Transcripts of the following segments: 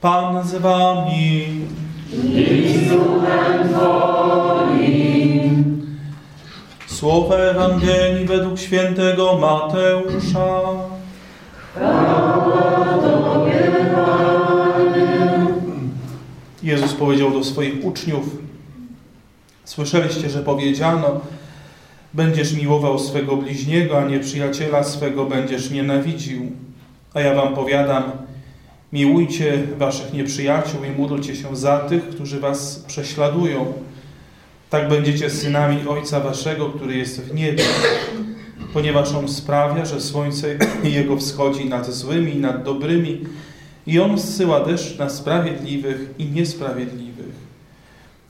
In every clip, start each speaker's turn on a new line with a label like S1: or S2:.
S1: Pan z wami. Słowo Ewangelii według świętego Mateusza. Jezus powiedział do swoich uczniów: Słyszeliście, że powiedziano: Będziesz miłował swego bliźniego, a nieprzyjaciela swego będziesz nienawidził. A ja wam powiadam: Miłujcie waszych nieprzyjaciół i módlcie się za tych, którzy was prześladują. Tak będziecie synami Ojca waszego, który jest w niebie, ponieważ On sprawia, że słońce Jego wschodzi nad złymi i nad dobrymi i On zsyła deszcz na sprawiedliwych i niesprawiedliwych.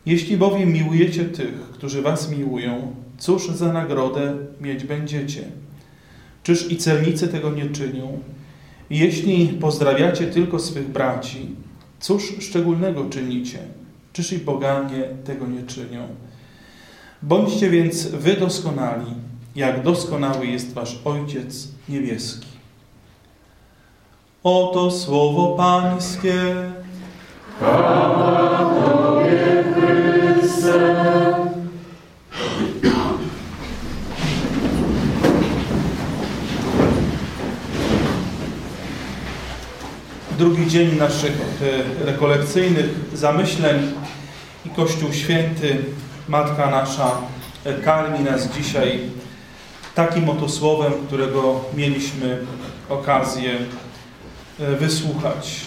S1: Jeśli bowiem miłujecie tych, którzy was miłują, cóż za nagrodę mieć będziecie? Czyż i celnicy tego nie czynią? Jeśli pozdrawiacie tylko swych braci, cóż szczególnego czynicie? Czyż i poganie tego nie czynią? Bądźcie więc wy doskonali, jak doskonały jest wasz Ojciec Niebieski. Oto słowo Pańskie. Drugi dzień naszych e, rekolekcyjnych zamyśleń i Kościół Święty, Matka nasza e, karmi nas dzisiaj takim oto słowem, którego mieliśmy okazję e, wysłuchać.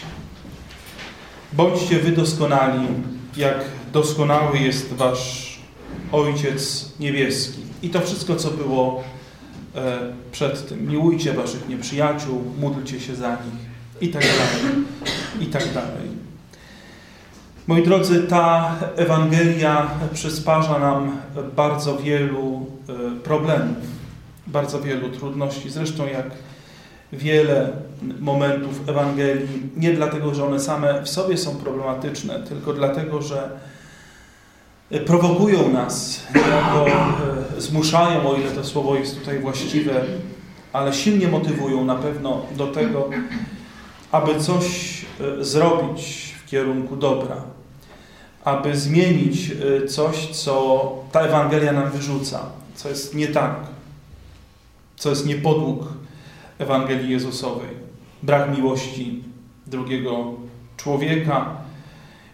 S1: Bądźcie wy doskonali, jak doskonały jest wasz Ojciec Niebieski. I to wszystko, co było przed tym. Miłujcie waszych nieprzyjaciół, módlcie się za nich i tak dalej, i tak dalej. Moi drodzy, ta Ewangelia przysparza nam bardzo wielu e, problemów, bardzo wielu trudności. Zresztą jak wiele momentów Ewangelii, nie dlatego, że one same w sobie są problematyczne, tylko dlatego, że prowokują nas, niejako e, zmuszają, o ile to słowo jest tutaj właściwe, ale silnie motywują na pewno do tego, aby coś e, zrobić w kierunku dobra, aby zmienić e, coś, co ta Ewangelia nam wyrzuca, co jest nie tak, co jest niepodług Ewangelii Jezusowej. Brak miłości drugiego człowieka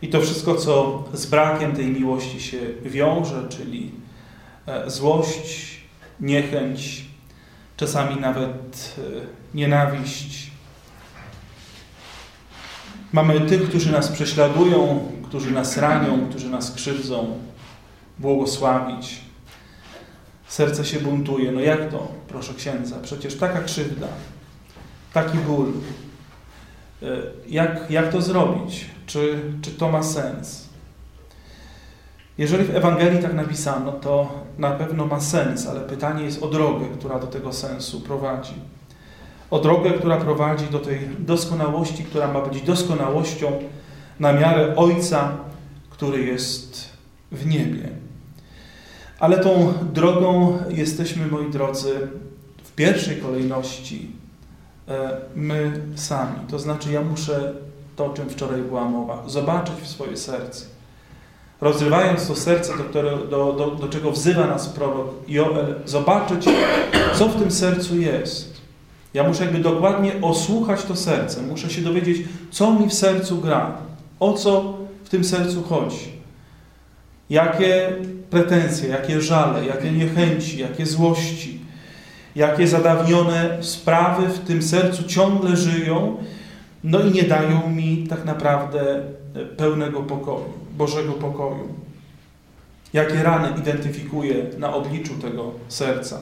S1: i to wszystko, co z brakiem tej miłości się wiąże, czyli e, złość, niechęć, czasami nawet nienawiść, Mamy tych, którzy nas prześladują, którzy nas ranią, którzy nas krzywdzą, błogosławić. Serce się buntuje. No jak to, proszę księdza? Przecież taka krzywda, taki ból. E, jak, jak to zrobić? Czy, czy to ma sens? Jeżeli w Ewangelii tak napisano, to na pewno ma sens, ale pytanie jest o drogę, która do tego sensu prowadzi o drogę, która prowadzi do tej doskonałości, która ma być doskonałością na miarę Ojca, który jest w niebie. Ale tą drogą jesteśmy, moi drodzy, w pierwszej kolejności e, my sami. To znaczy, ja muszę to, o czym wczoraj była mowa, zobaczyć w swoje serce. Rozrywając to serce, do, do, do, do czego wzywa nas prorok Joel, zobaczyć, co w tym sercu jest ja muszę jakby dokładnie osłuchać to serce. Muszę się dowiedzieć, co mi w sercu gra. O co w tym sercu chodzi. Jakie pretensje, jakie żale, jakie niechęci, jakie złości, jakie zadawnione sprawy w tym sercu ciągle żyją, no i nie dają mi tak naprawdę pełnego pokoju, Bożego pokoju. Jakie rany identyfikuję na obliczu tego serca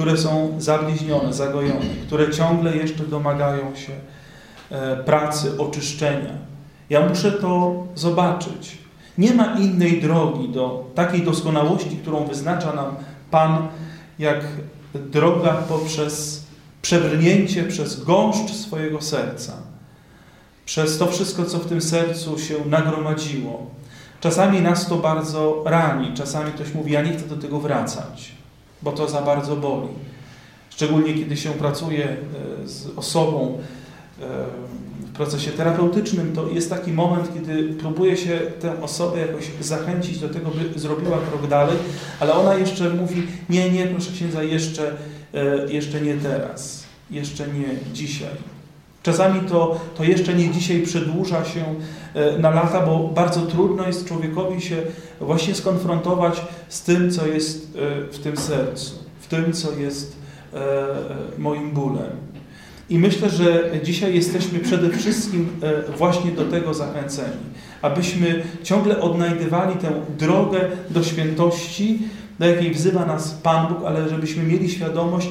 S1: które są zabliźnione, zagojone, które ciągle jeszcze domagają się e, pracy, oczyszczenia. Ja muszę to zobaczyć. Nie ma innej drogi do takiej doskonałości, którą wyznacza nam Pan, jak droga poprzez przebrnięcie przez gąszcz swojego serca. Przez to wszystko, co w tym sercu się nagromadziło. Czasami nas to bardzo rani, czasami ktoś mówi, ja nie chcę do tego wracać bo to za bardzo boli. Szczególnie kiedy się pracuje e, z osobą, w procesie terapeutycznym, to jest taki moment, kiedy próbuje się tę osobę jakoś zachęcić do tego, by zrobiła krok dalej, ale ona jeszcze mówi, nie, nie, proszę księdza, jeszcze, e, jeszcze nie teraz, jeszcze nie dzisiaj. Czasami to, to jeszcze nie dzisiaj przedłuża się e, na lata, bo bardzo trudno jest człowiekowi się właśnie skonfrontować z tym, co jest w tym sercu, w tym, co jest moim bólem. I myślę, że dzisiaj jesteśmy przede wszystkim e, właśnie do tego zachęceni, abyśmy ciągle odnajdywali tę drogę do świętości, do jakiej wzywa nas Pan Bóg, ale żebyśmy mieli świadomość,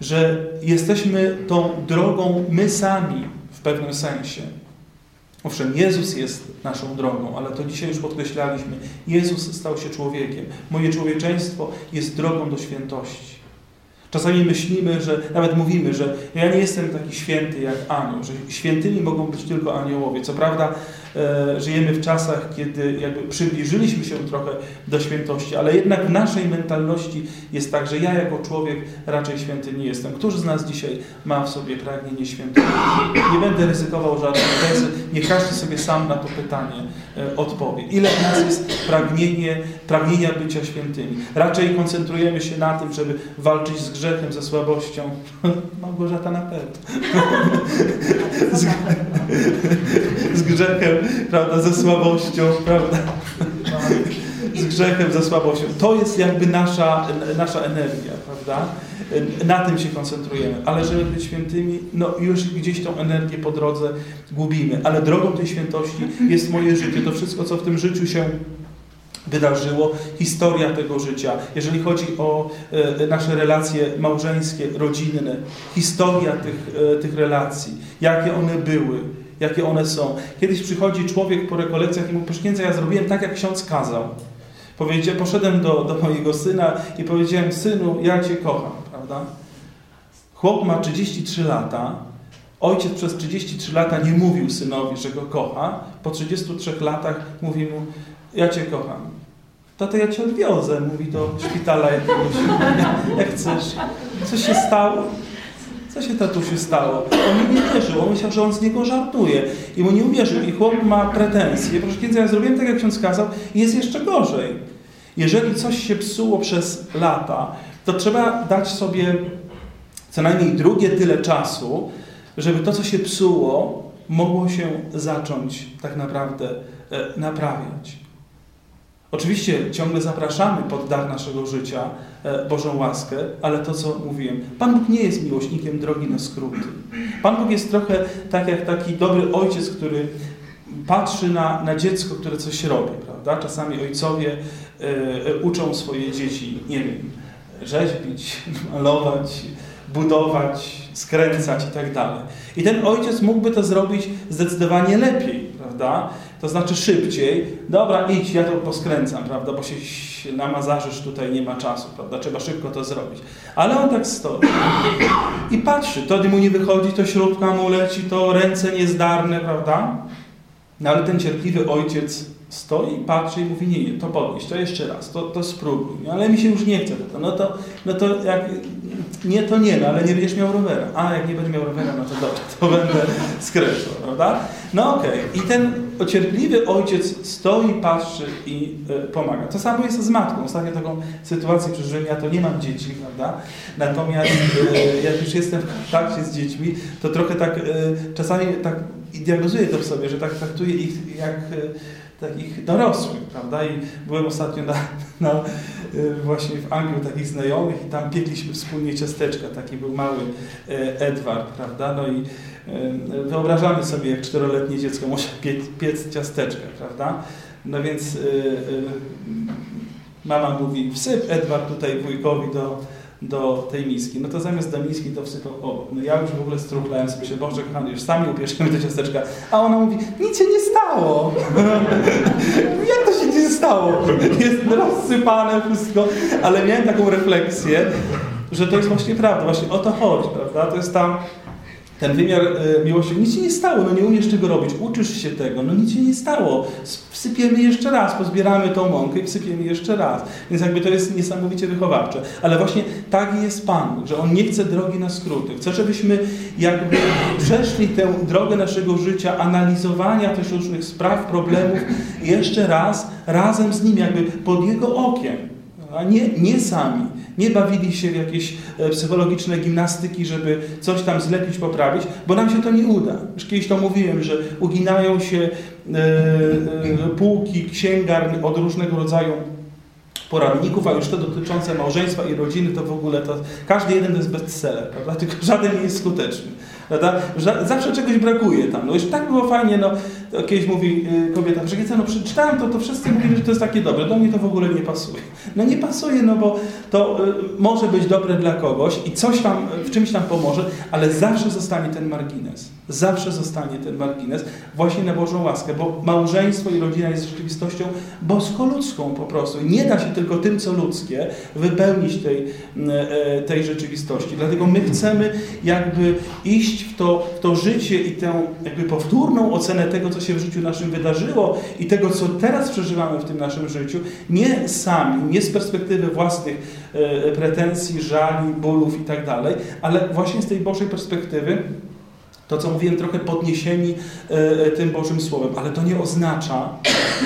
S1: że jesteśmy tą drogą my sami w pewnym sensie. Owszem, Jezus jest naszą drogą, ale to dzisiaj już podkreślaliśmy. Jezus stał się człowiekiem. Moje człowieczeństwo jest drogą do świętości. Czasami myślimy, że nawet mówimy, że ja nie jestem taki święty jak anioł, że świętymi mogą być tylko aniołowie. Co prawda e, żyjemy w czasach, kiedy jakby przybliżyliśmy się trochę do świętości, ale jednak w naszej mentalności jest tak, że ja jako człowiek raczej święty nie jestem. Któż z nas dzisiaj ma w sobie pragnienie świętości? Nie będę ryzykował żadnej tezy, niech każdy sobie sam na to pytanie e, odpowie. Ile w nas jest pragnienie, pragnienia bycia świętymi? Raczej koncentrujemy się na tym, żeby walczyć z grzechem, ze słabością. Małgorzata na pewno. Z, z grzechem, prawda, ze słabością, prawda? Z grzechem, ze słabością. To jest jakby nasza, nasza energia, prawda? Na tym się koncentrujemy. Ale żeby być świętymi, no już gdzieś tą energię po drodze gubimy. Ale drogą tej świętości jest moje życie. To wszystko, co w tym życiu się wydarzyło, historia tego życia, jeżeli chodzi o e, nasze relacje małżeńskie, rodzinne, historia tych, e, tych relacji, jakie one były, jakie one są. Kiedyś przychodzi człowiek po rekolekcjach i mówi, proszę ja zrobiłem tak, jak ksiądz kazał. Powiedział, poszedłem do, do mojego syna i powiedziałem, synu, ja Cię kocham, prawda? Chłop ma 33 lata, Ojciec przez 33 lata nie mówił synowi, że go kocha. Po 33 latach mówi mu, ja Cię kocham. Tato, ja Cię odwiozę, mówi do szpitala jakiegoś, jak chcesz. Co się stało? Co się tatusiu stało? On mi nie wierzył, on myślał, że on z niego żartuje. I mu nie uwierzył. I chłop ma pretensje. Proszę księdza, ja zrobiłem tak, jak ksiądz kazał jest jeszcze gorzej. Jeżeli coś się psuło przez lata, to trzeba dać sobie co najmniej drugie tyle czasu, żeby to, co się psuło, mogło się zacząć tak naprawdę e, naprawiać. Oczywiście ciągle zapraszamy pod dar naszego życia e, Bożą łaskę, ale to, co mówiłem, Pan Bóg nie jest miłośnikiem drogi na skróty. Pan Bóg jest trochę tak jak taki dobry ojciec, który patrzy na, na dziecko, które coś robi, prawda? Czasami ojcowie e, e uczą swoje dzieci, nie wiem, rzeźbić, malować, budować, skręcać i tak dalej. I ten ojciec mógłby to zrobić zdecydowanie lepiej, prawda? To znaczy szybciej. Dobra, idź, ja to poskręcam, prawda? Bo się namazarzysz, tutaj nie ma czasu, prawda? Trzeba szybko to zrobić. Ale on tak stoi i patrzy. To mu nie wychodzi, to śrubka mu leci, to ręce niezdarne, prawda? No ale ten cierpliwy ojciec stoi, patrzy i mówi, nie, nie, to podnieś, to jeszcze raz, to, to spróbuj. No, ale mi się już nie chce. No to, no to jak nie, to nie, no ale nie będziesz miał rowera. A, jak nie będę miał rowera, no to dobrze, to będę skreślał, prawda? No okej. Okay. I ten cierpliwy ojciec stoi, patrzy i y, pomaga. To samo jest z matką. Ostatnio taką sytuację przeżyłem, ja to nie mam dzieci, prawda? Natomiast y, jak już jestem w kontakcie z dziećmi, to trochę tak y, czasami tak diagnozuję to w sobie, że tak traktuję ich jak takich dorosłych, prawda? I byłem ostatnio na, na, właśnie w Anglii takich znajomych i tam piekliśmy wspólnie ciasteczka, taki był mały e, Edward, prawda? No i e, wyobrażamy sobie, jak czteroletnie dziecko może piec, piec ciasteczka, prawda? No więc e, mama mówi, wsyp Edward tutaj wujkowi do do tej miski. No to zamiast do miski to wsypał obok. No ja już w ogóle struchlałem sobie, Boże kochany, już sami upieczemy te ciasteczka. A ona mówi, nic się nie stało. Jak to się nie stało? Jest rozsypane wszystko. Ale miałem taką refleksję, że to jest właśnie prawda. Właśnie o to chodzi, prawda? To jest tam ten wymiar e, miłości, nic się nie stało, no nie umiesz tego robić, uczysz się tego, no nic się nie stało. Wsypiemy jeszcze raz, pozbieramy tą mąkę i wsypiemy jeszcze raz. Więc jakby to jest niesamowicie wychowawcze. Ale właśnie tak jest Pan, że On nie chce drogi na skróty. Chce, żebyśmy jakby przeszli tę drogę naszego życia, analizowania też różnych spraw, problemów jeszcze raz, razem z Nim, jakby pod Jego okiem, a nie, nie sami nie bawili się w jakieś e, psychologiczne gimnastyki, żeby coś tam zlepić, poprawić, bo nam się to nie uda. Już kiedyś to mówiłem, że uginają się e, e, półki księgarni od różnego rodzaju poradników, a już te dotyczące małżeństwa i rodziny, to w ogóle to, każdy jeden to jest bestseller, prawda? tylko żaden nie jest skuteczny. Prawda? Zawsze czegoś brakuje tam. No już tak było fajnie, no kiedyś mówi y, kobieta, że no przeczytałem to, to wszyscy mówili, że to jest takie dobre. Do mnie to w ogóle nie pasuje. No nie pasuje, no bo to y, może być dobre dla kogoś i coś tam, w czymś tam pomoże, ale zawsze zostanie ten margines. Zawsze zostanie ten margines właśnie na Bożą łaskę, bo małżeństwo i rodzina jest rzeczywistością bosko-ludzką po prostu. Nie da się tylko tym, co ludzkie, wypełnić tej, y, tej rzeczywistości. Dlatego my chcemy jakby iść w to, w to życie i tę jakby powtórną ocenę tego, co się w życiu naszym wydarzyło i tego, co teraz przeżywamy w tym naszym życiu, nie sami, nie z perspektywy własnych e, pretensji, żali, bólów i tak ale właśnie z tej Bożej perspektywy, to, co mówiłem, trochę podniesieni e, e, tym Bożym Słowem, ale to nie oznacza,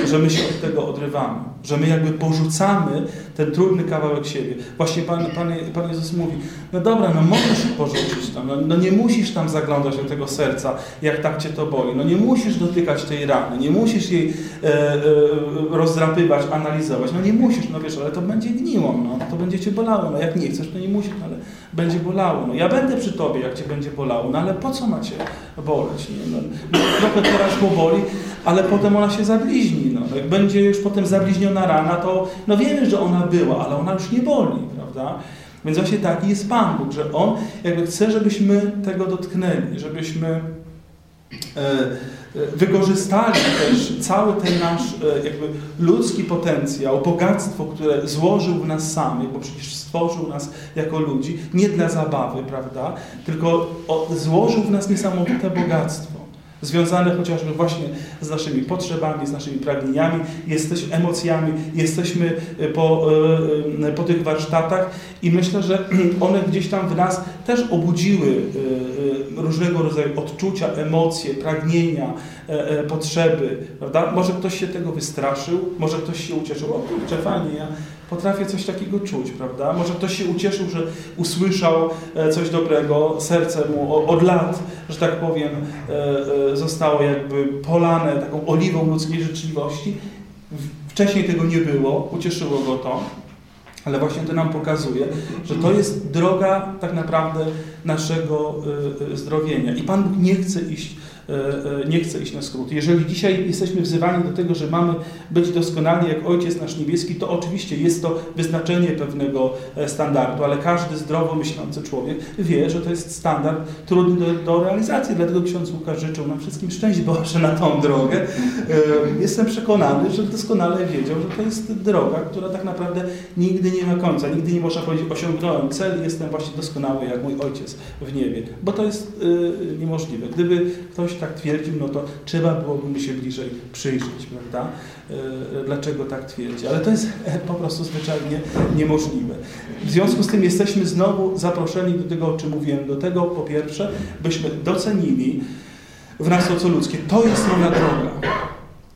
S1: że my się od tego odrywamy, że my jakby porzucamy ten trudny kawałek siebie. Właśnie Pan, Pan, Pan Jezus mówi, no dobra, no możesz porzucić no, no, nie musisz tam zaglądać do tego serca, jak tak Cię to boli, no nie musisz dotykać tej rany, nie musisz jej e, e, rozdrapywać, analizować, no nie musisz, no wiesz, ale to będzie gniło, no, to będzie Cię bolało, no jak nie chcesz, to nie musisz, ale będzie bolało. No ja będę przy Tobie, jak Cię będzie bolało, no ale po co macie boleć? Nie? No, no, trochę teraz poboli, ale potem ona się zabliźni. No. Jak będzie już potem zabliźniona rana, to no wiemy, że ona była, ale ona już nie boli, prawda? Więc właśnie taki jest Pan Bóg, że On jakby chce, żebyśmy tego dotknęli, żebyśmy e, wykorzystali też cały ten nasz e, jakby ludzki potencjał, bogactwo, które złożył w nas samych, bo przecież stworzył nas jako ludzi, nie dla zabawy, prawda, tylko złożył w nas niesamowite bogactwo związane chociażby właśnie z naszymi potrzebami, z naszymi pragnieniami, jesteśmy emocjami, jesteśmy e, po, e, po tych warsztatach i myślę, że one gdzieś tam w nas też obudziły różnego rodzaju odczucia, emocje, pragnienia, potrzeby, prawda? Może ktoś się tego wystraszył, może ktoś się ucieszył, o kurczę, fajnie, ja potrafię coś takiego czuć, prawda? Może ktoś się ucieszył, że usłyszał e, coś dobrego, serce mu od lat, że tak powiem, e, e, zostało jakby polane taką oliwą ludzkiej życzliwości. Wcześniej tego nie było, ucieszyło go to, ale właśnie to nam pokazuje, że to jest droga tak naprawdę naszego zdrowienia. I Pan Bóg nie chce iść nie chcę iść na skrót. Jeżeli dzisiaj jesteśmy wzywani do tego, że mamy być doskonali jak Ojciec nasz niebieski, to oczywiście jest to wyznaczenie pewnego e, standardu, ale każdy zdrowo myślący człowiek wie, że to jest standard trudny do, do realizacji. Dlatego ksiądz Łukasz życzył nam wszystkim szczęść Boże na tą drogę. Jestem przekonany, że doskonale wiedział, że to jest droga, która tak naprawdę nigdy nie ma końca. Nigdy nie można powiedzieć, osiągnąłem cel, jestem właśnie doskonały jak mój Ojciec w niebie, bo to jest niemożliwe. Gdyby ktoś tak twierdził, no to trzeba byłoby mu się bliżej przyjrzeć, prawda? E, dlaczego tak twierdzi? Ale to jest po prostu zwyczajnie niemożliwe. W związku z tym jesteśmy znowu zaproszeni do tego, o czym mówiłem, do tego po pierwsze, byśmy docenili w nas to, co ludzkie. To jest moja droga.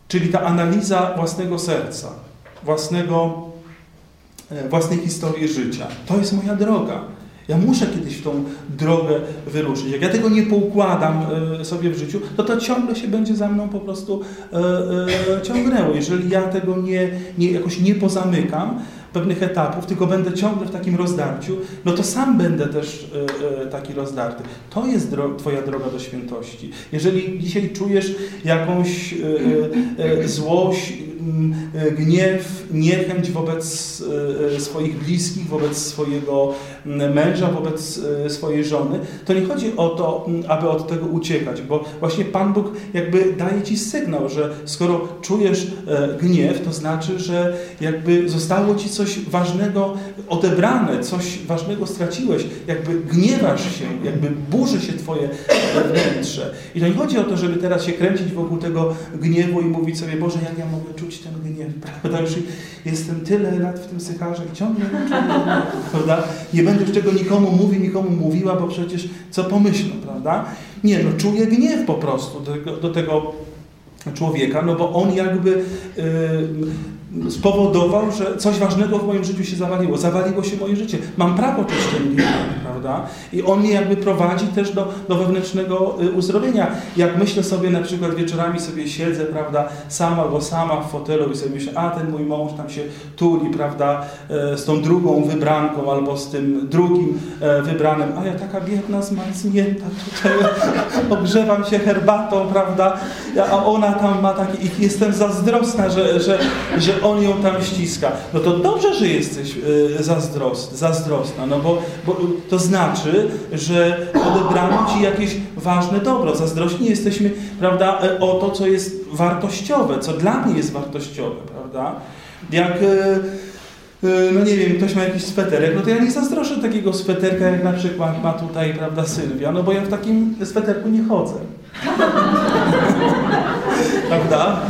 S1: Czyli ta analiza własnego serca, własnego, e, własnej historii życia. To jest moja droga. Ja muszę kiedyś w tą drogę wyruszyć. Jak ja tego nie poukładam e, sobie w życiu, to to ciągle się będzie za mną po prostu e, e, ciągnęło. Jeżeli ja tego nie, nie, jakoś nie pozamykam, pewnych etapów, tylko będę ciągle w takim rozdarciu, no to sam będę też taki rozdarty. To jest dro Twoja droga do świętości. Jeżeli dzisiaj czujesz jakąś złość, gniew, niechęć wobec swoich bliskich, wobec swojego mm, męża, wobec swojej żony, to nie chodzi o to, aby od tego uciekać, bo właśnie Pan Bóg jakby daje Ci sygnał, że skoro czujesz gniew, to znaczy, że jakby zostało Ci coś ważnego odebrane, coś ważnego straciłeś, jakby gniewasz się, jakby burzy się Twoje wnętrze. I to nie chodzi o to, żeby teraz się kręcić wokół tego gniewu i mówić sobie, Boże, jak ja mogę czuć ten gniew, prawda? Już jestem tyle lat w tym sycharze i ciągle prawda? Nie będę już czego nikomu mówił, nikomu mówiła, bo przecież co pomyślą, prawda? Nie, no czuję gniew po prostu do tego, do tego człowieka, no bo on jakby yy, spowodował, że coś ważnego w moim życiu się zawaliło. Zawaliło się moje życie. Mam prawo czuć ten gniew, prawda? I on mnie jakby prowadzi też do, do wewnętrznego y, uzdrowienia. Jak myślę sobie na przykład wieczorami sobie siedzę, prawda, sama albo sama w fotelu i sobie myślę, a ten mój mąż tam się tuli, prawda, e, z tą drugą wybranką albo z tym drugim e, wybranym, a ja taka biedna, zmarznięta tutaj ogrzewam się herbatą, prawda, a ona tam ma taki, i jestem zazdrosna, że, że, że on ją tam ściska. No to dobrze, że jesteś e, zazdrosna, zazdrosna no bo, bo to znaczy, że odebrano Ci jakieś ważne dobro. Zazdrośni jesteśmy, prawda, o to, co jest wartościowe, co dla mnie jest wartościowe, prawda? Jak e, e, no nie wiem, ktoś ma jakiś sweterek, no to ja nie zazdroszę takiego sweterka, jak na przykład ma tutaj, prawda, Sylwia, no bo ja w takim sweterku nie chodzę. Prawda?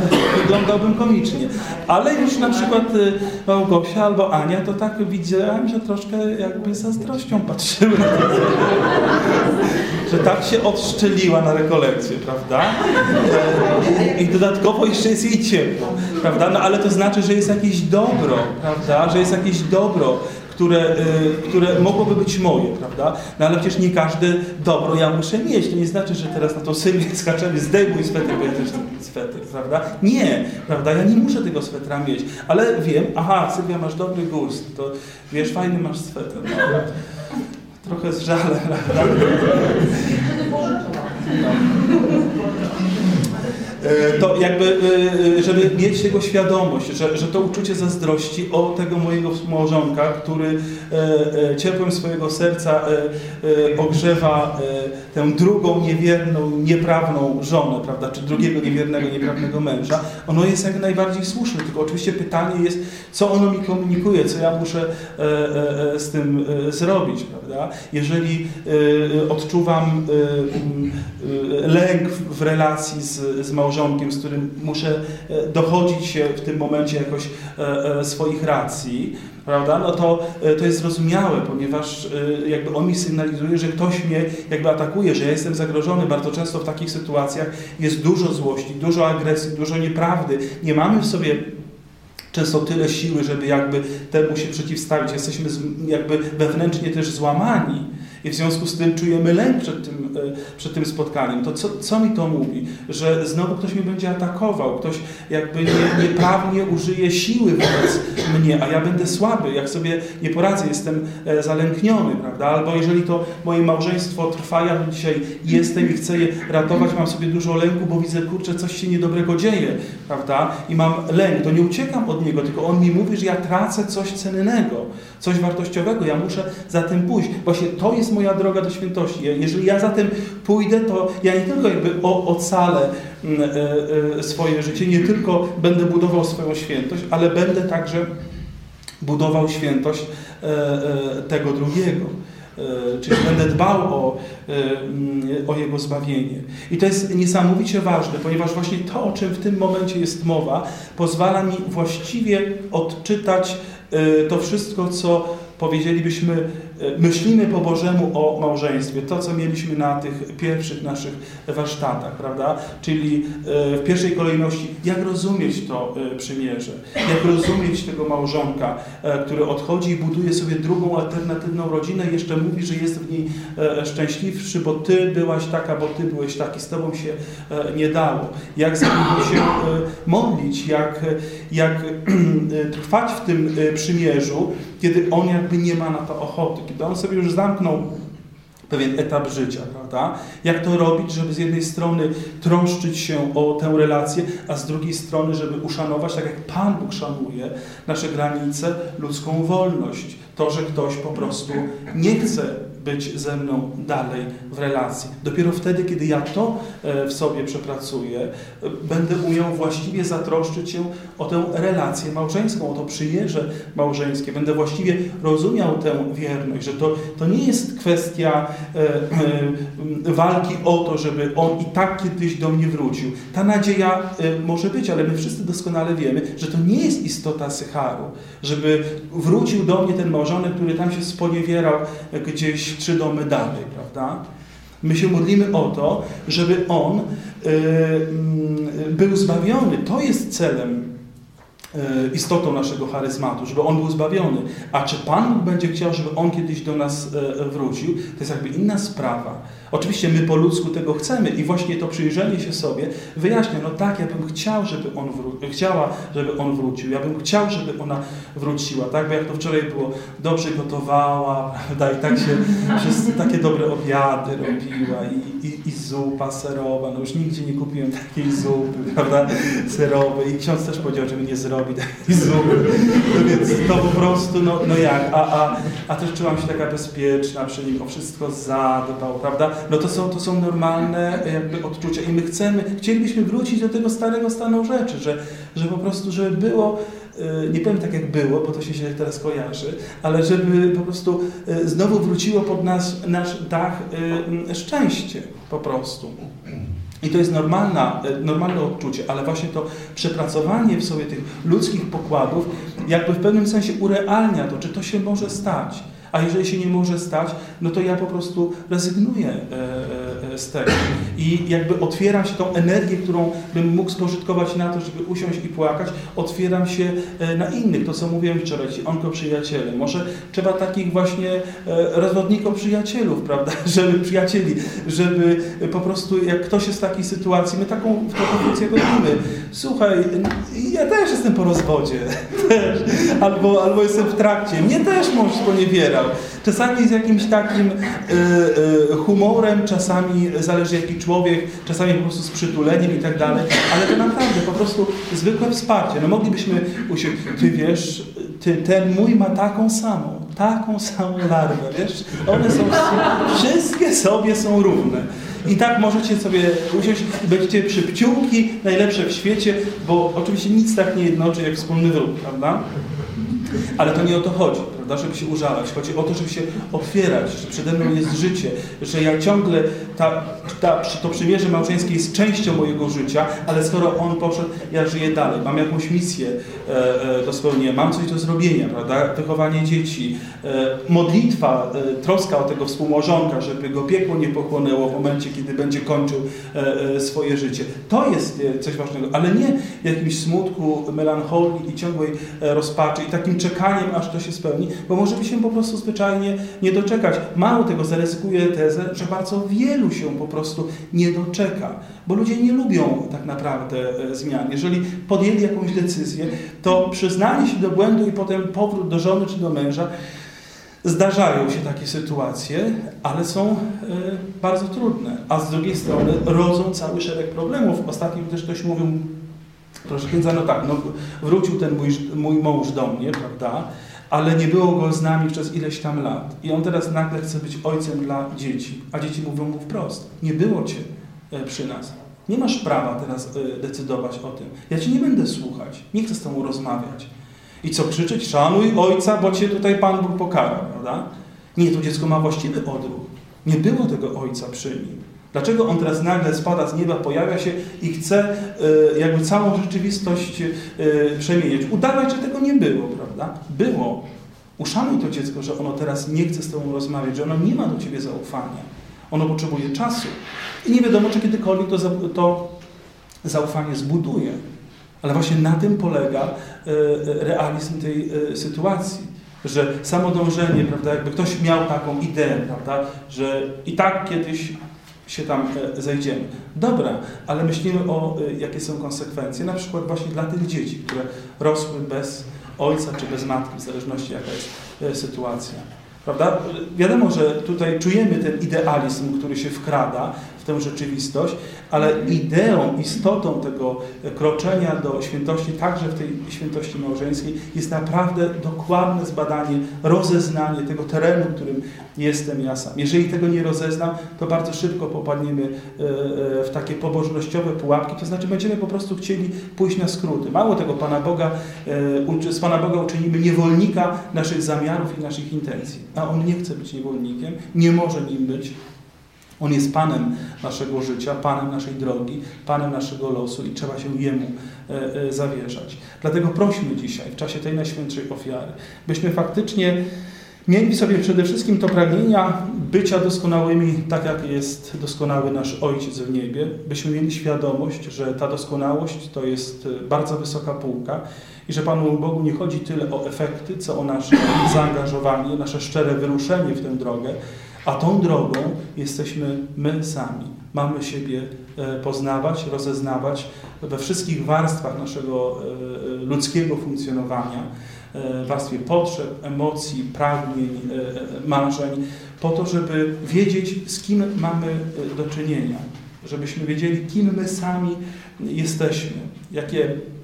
S1: Wyglądałbym komicznie. Ale już na przykład y, Małgosia albo Ania, to tak widziałem, że troszkę jakby zazdrością patrzyły na to, że tak się odszczeliła na rekolekcję, prawda? I, dodatkowo jeszcze jest jej ciepło, prawda? No ale to znaczy, że jest jakieś dobro, prawda? Że jest jakieś dobro które, y, które mogłoby być moje, prawda? No ale przecież nie każde dobro ja muszę mieć. To nie znaczy, że teraz na to Sylwię skaczemy, zdejmuj sweter, bo ja też sweter, prawda? Nie, prawda? Ja nie muszę tego swetra mieć, ale wiem, aha, Sylwia, masz dobry gust, to wiesz, fajny masz sweter. No, trochę zżale, prawda? No. E, to jakby, e, e, żeby mieć tego świadomość, że, że to uczucie zazdrości o tego mojego małżonka, który ciepłem swojego serca ogrzewa tę drugą niewierną, nieprawną żonę, prawda, czy drugiego niewiernego, nieprawnego męża, ono jest jak najbardziej słuszne, tylko oczywiście pytanie jest, co ono mi komunikuje, co ja muszę z tym zrobić, prawda. Jeżeli odczuwam lęk w relacji z, z małżonkiem, małżonkiem, z którym muszę e, dochodzić w tym momencie jakoś e, e, swoich racji, prawda? No to, to jest zrozumiałe, ponieważ jakby on mi sygnalizuje, że ktoś mnie jakby atakuje, że ja jestem zagrożony. Bardzo często w takich sytuacjach jest dużo złości, dużo agresji, dużo nieprawdy. Nie mamy w sobie często tyle siły, żeby jakby temu się przeciwstawić. Jesteśmy jakby wewnętrznie też złamani i w związku z tym czujemy lęk przed tym, e, przed tym spotkaniem. To co, co mi to mówi? Że znowu ktoś mnie będzie atakował, ktoś jakby nie, nieprawnie użyje siły wobec mnie, a ja będę słaby, jak sobie nie poradzę, jestem e, zalękniony, prawda? Albo jeżeli to moje małżeństwo trwa, ja dzisiaj jestem i chcę je ratować, mam sobie dużo lęku, bo widzę, kurczę, coś się niedobrego dzieje, prawda? I mam lęk, to nie uciekam od niego, tylko on mi mówi, że ja tracę coś cennego, coś wartościowego, ja muszę za tym pójść. Właśnie to jest moja droga do świętości. Jeżeli ja za tym pójdę, to ja nie tylko jakby ocalę mm, e, e, swoje życie, nie tylko będę budował swoją świętość, ale będę także budował świętość e, tego drugiego. Czyli będę dbał o, mm, o Jego zbawienie. I to jest niesamowicie ważne, ponieważ właśnie to, o czym w tym momencie jest mowa, pozwala mi właściwie odczytać to wszystko, co powiedzielibyśmy, myślimy po Bożemu o małżeństwie, to co mieliśmy na tych pierwszych naszych warsztatach, prawda? Czyli e, w pierwszej kolejności, jak rozumieć to e, przymierze, jak rozumieć tego małżonka, który odchodzi i buduje sobie drugą alternatywną rodzinę jeszcze mówi, że jest w niej szczęśliwszy, bo ty byłaś taka, bo ty byłeś taki, z tobą się nie dało. Jak za się modlić, jak, jak trwać w tym przymierzu, kiedy on jakby nie ma na to ochoty, kiedy on sobie już zamknął pewien etap życia, prawda? Jak to robić, żeby z jednej strony troszczyć się o tę relację, a z drugiej strony, żeby uszanować, tak jak Pan Bóg szanuje, nasze granice, ludzką wolność. To, że ktoś po prostu nie chce być ze mną dalej w relacji. Dopiero wtedy, kiedy ja to e, w sobie przepracuję, e, będę umiał właściwie zatroszczyć się o tę relację małżeńską, o to przyjeże małżeńskie. Będę właściwie rozumiał tę wierność, że to, to nie jest kwestia e, walki o to, żeby on i tak kiedyś do mnie wrócił. Ta nadzieja może być, ale my wszyscy doskonale wiemy, że to nie jest istota Sycharu, żeby wrócił do mnie ten małżonek, który tam się sponiewierał gdzieś trzy domy dalej, prawda? My się modlimy o to, żeby on y, y, był zbawiony. To jest celem istotą naszego charyzmatu, żeby on był zbawiony. A czy Pan będzie chciał, żeby on kiedyś do nas wrócił, to jest jakby inna sprawa. Oczywiście my po ludzku tego chcemy i właśnie to przyjrzenie się sobie wyjaśnia, no tak, ja bym chciał, żeby on wró- chciała, żeby on wrócił, ja bym chciał, żeby ona wróciła, tak, bo jak to wczoraj było, dobrze gotowała, prawda, i tak się wszyscy takie dobre obiady robiła i, i, i zupa serowa, no już nigdzie nie kupiłem takiej zupy, prawda, serowej. I ksiądz też powiedział, żeby nie zrobić takiej zupy, no więc to po prostu, no, no jak, a, a, a też czułam się taka bezpieczna przy nim, o wszystko zadbał, prawda, no to są, to są normalne jakby odczucia i my chcemy, chcielibyśmy wrócić do tego starego stanu rzeczy, że, że po prostu, żeby było, e, nie powiem tak jak było, bo to się źle teraz kojarzy, ale żeby po prostu e, znowu wróciło pod nasz, nasz dach e, szczęście po prostu. I to jest normalna, normalne odczucie, ale właśnie to przepracowanie w sobie tych ludzkich pokładów jakby w pewnym sensie urealnia to, czy to się może stać. A jeżeli się nie może stać, no to ja po prostu rezygnuję e, e, z tego. I jakby otwieram się tą energię, którą bym mógł spożytkować na to, żeby usiąść i płakać, otwieram się e, na innych. To, co mówiłem wczoraj, ci onko-przyjaciele. Może trzeba takich właśnie rozwodników przyjacielów, prawda? Żeby przyjacieli, żeby po prostu jak ktoś jest w takiej sytuacji, my taką funkcję robimy. Słuchaj, ja też jestem po rozwodzie. Też. Albo, albo jestem w trakcie. Mnie też mąż sponiewiera Czasami z jakimś takim y, y, humorem, czasami zależy jaki człowiek, czasami po prostu z przytuleniem i tak dalej, ale to naprawdę po prostu zwykłe wsparcie. No moglibyśmy usiąść, ty wiesz, ty, ten mój ma taką samą, taką samą larwę, wiesz? One są, wszystkie sobie są równe. I tak możecie sobie usiąść będziecie przypciółki, najlepsze w świecie, bo oczywiście nic tak nie jednoczy jak wspólny wróg, prawda? Ale to nie o to chodzi prawda, żeby się użalać. Chodzi o to, żeby się otwierać, że przede mną jest życie, że ja ciągle, ta, ta, to przymierze małżeńskie jest częścią mojego życia, ale skoro on poszedł, ja żyję dalej, mam jakąś misję e, e, do spełnienia, mam coś do zrobienia, prawda, wychowanie dzieci, e, modlitwa, e, troska o tego współmałżonka, żeby go piekło nie pochłonęło w momencie, kiedy będzie kończył e, e, swoje życie. To jest coś ważnego, ale nie jakimś smutku, melancholii i ciągłej rozpaczy i takim czekaniem, aż to się spełni, bo możemy się po prostu zwyczajnie nie doczekać. Mało tego, zaryzykuję tezę, że bardzo wielu się po prostu nie doczeka, bo ludzie nie lubią tak naprawdę e, zmian. Jeżeli podjęli jakąś decyzję, to przyznanie się do błędu i potem powrót do żony czy do męża Zdarzają się takie sytuacje, ale są y, bardzo trudne, a z drugiej strony rodzą cały szereg problemów. Ostatnio też ktoś mówił, proszę księdza, no tak, no, wrócił ten mój, mój mąż do mnie, prawda? Ale nie było go z nami przez ileś tam lat. I on teraz nagle chce być ojcem dla dzieci. A dzieci mówią mu wprost: Nie było cię e, przy nas. Nie masz prawa teraz e, decydować o tym. Ja cię nie będę słuchać. Nie chcę z tobą rozmawiać. I co krzyczeć? Szanuj ojca, bo cię tutaj Pan Bóg pokarał, prawda? Nie, to dziecko ma właściwy odruch. Nie było tego ojca przy nim. Dlaczego on teraz nagle spada z nieba, pojawia się i chce y, jakby całą rzeczywistość y, przemieniać? Udawać, że tego nie było, prawda? Było. Uszanuj to dziecko, że ono teraz nie chce z tobą rozmawiać, że ono nie ma do ciebie zaufania. Ono potrzebuje czasu. I nie wiadomo, czy kiedykolwiek to, to zaufanie zbuduje. Ale właśnie na tym polega y, realizm tej sytuacji że samo dążenie, prawda, jakby ktoś miał taką ideę, prawda, że i tak kiedyś się tam e, zejdziemy. Dobra, ale myślimy o e, jakie są konsekwencje, na przykład właśnie dla tych dzieci, które rosły bez ojca czy bez matki, w zależności jaka jest e, sytuacja. Prawda? Wiadomo, że tutaj czujemy ten idealizm, który się wkrada tę rzeczywistość, ale ideą, istotą tego kroczenia do świętości, także w tej świętości małżeńskiej, jest naprawdę dokładne zbadanie, rozeznanie tego terenu, którym jestem ja sam. Jeżeli tego nie rozeznam, to bardzo szybko popadniemy e, e, w takie pobożnościowe pułapki, to znaczy będziemy po prostu chcieli pójść na skróty. Mało tego, Pana Boga, e, z Pana Boga uczynimy niewolnika naszych zamiarów i naszych intencji. A On nie chce być niewolnikiem, nie może nim być, on jest Panem naszego życia, Panem naszej drogi, Panem naszego losu i trzeba się Jemu e, e, zawierzać. Dlatego prośmy dzisiaj, w czasie tej najświętszej ofiary, byśmy faktycznie mieli sobie przede wszystkim to pragnienia bycia doskonałymi, tak jak jest doskonały nasz Ojciec w niebie, byśmy mieli świadomość, że ta doskonałość to jest bardzo wysoka półka i że Panu Bogu nie chodzi tyle o efekty, co o nasze zaangażowanie, nasze szczere wyruszenie w tę drogę, a tą drogą jesteśmy my sami. Mamy siebie e, poznawać, rozeznawać we wszystkich warstwach naszego e, ludzkiego funkcjonowania, e, warstwie potrzeb, emocji, pragnień, marzeń, po to, żeby wiedzieć, z kim mamy do czynienia, żebyśmy wiedzieli, kim my sami jesteśmy, jakie E,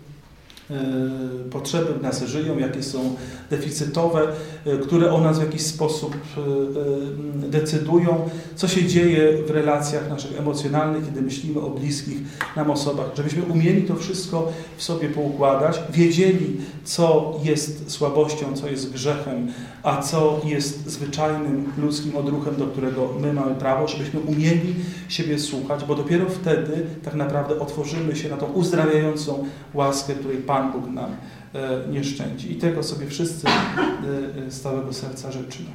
S1: potrzeby w nas żyją, jakie są deficytowe, e, które o nas w jakiś sposób e, decydują, co się dzieje w relacjach naszych emocjonalnych, kiedy myślimy o bliskich nam osobach, żebyśmy umieli to wszystko w sobie poukładać, wiedzieli, co jest słabością, co jest grzechem, a co jest zwyczajnym ludzkim odruchem, do którego my mamy prawo, żebyśmy umieli siebie słuchać, bo dopiero wtedy tak naprawdę otworzymy się na tą uzdrawiającą łaskę, której Pan Bóg nam e, nie szczędzi. I tego sobie wszyscy e, e, z całego serca życzymy.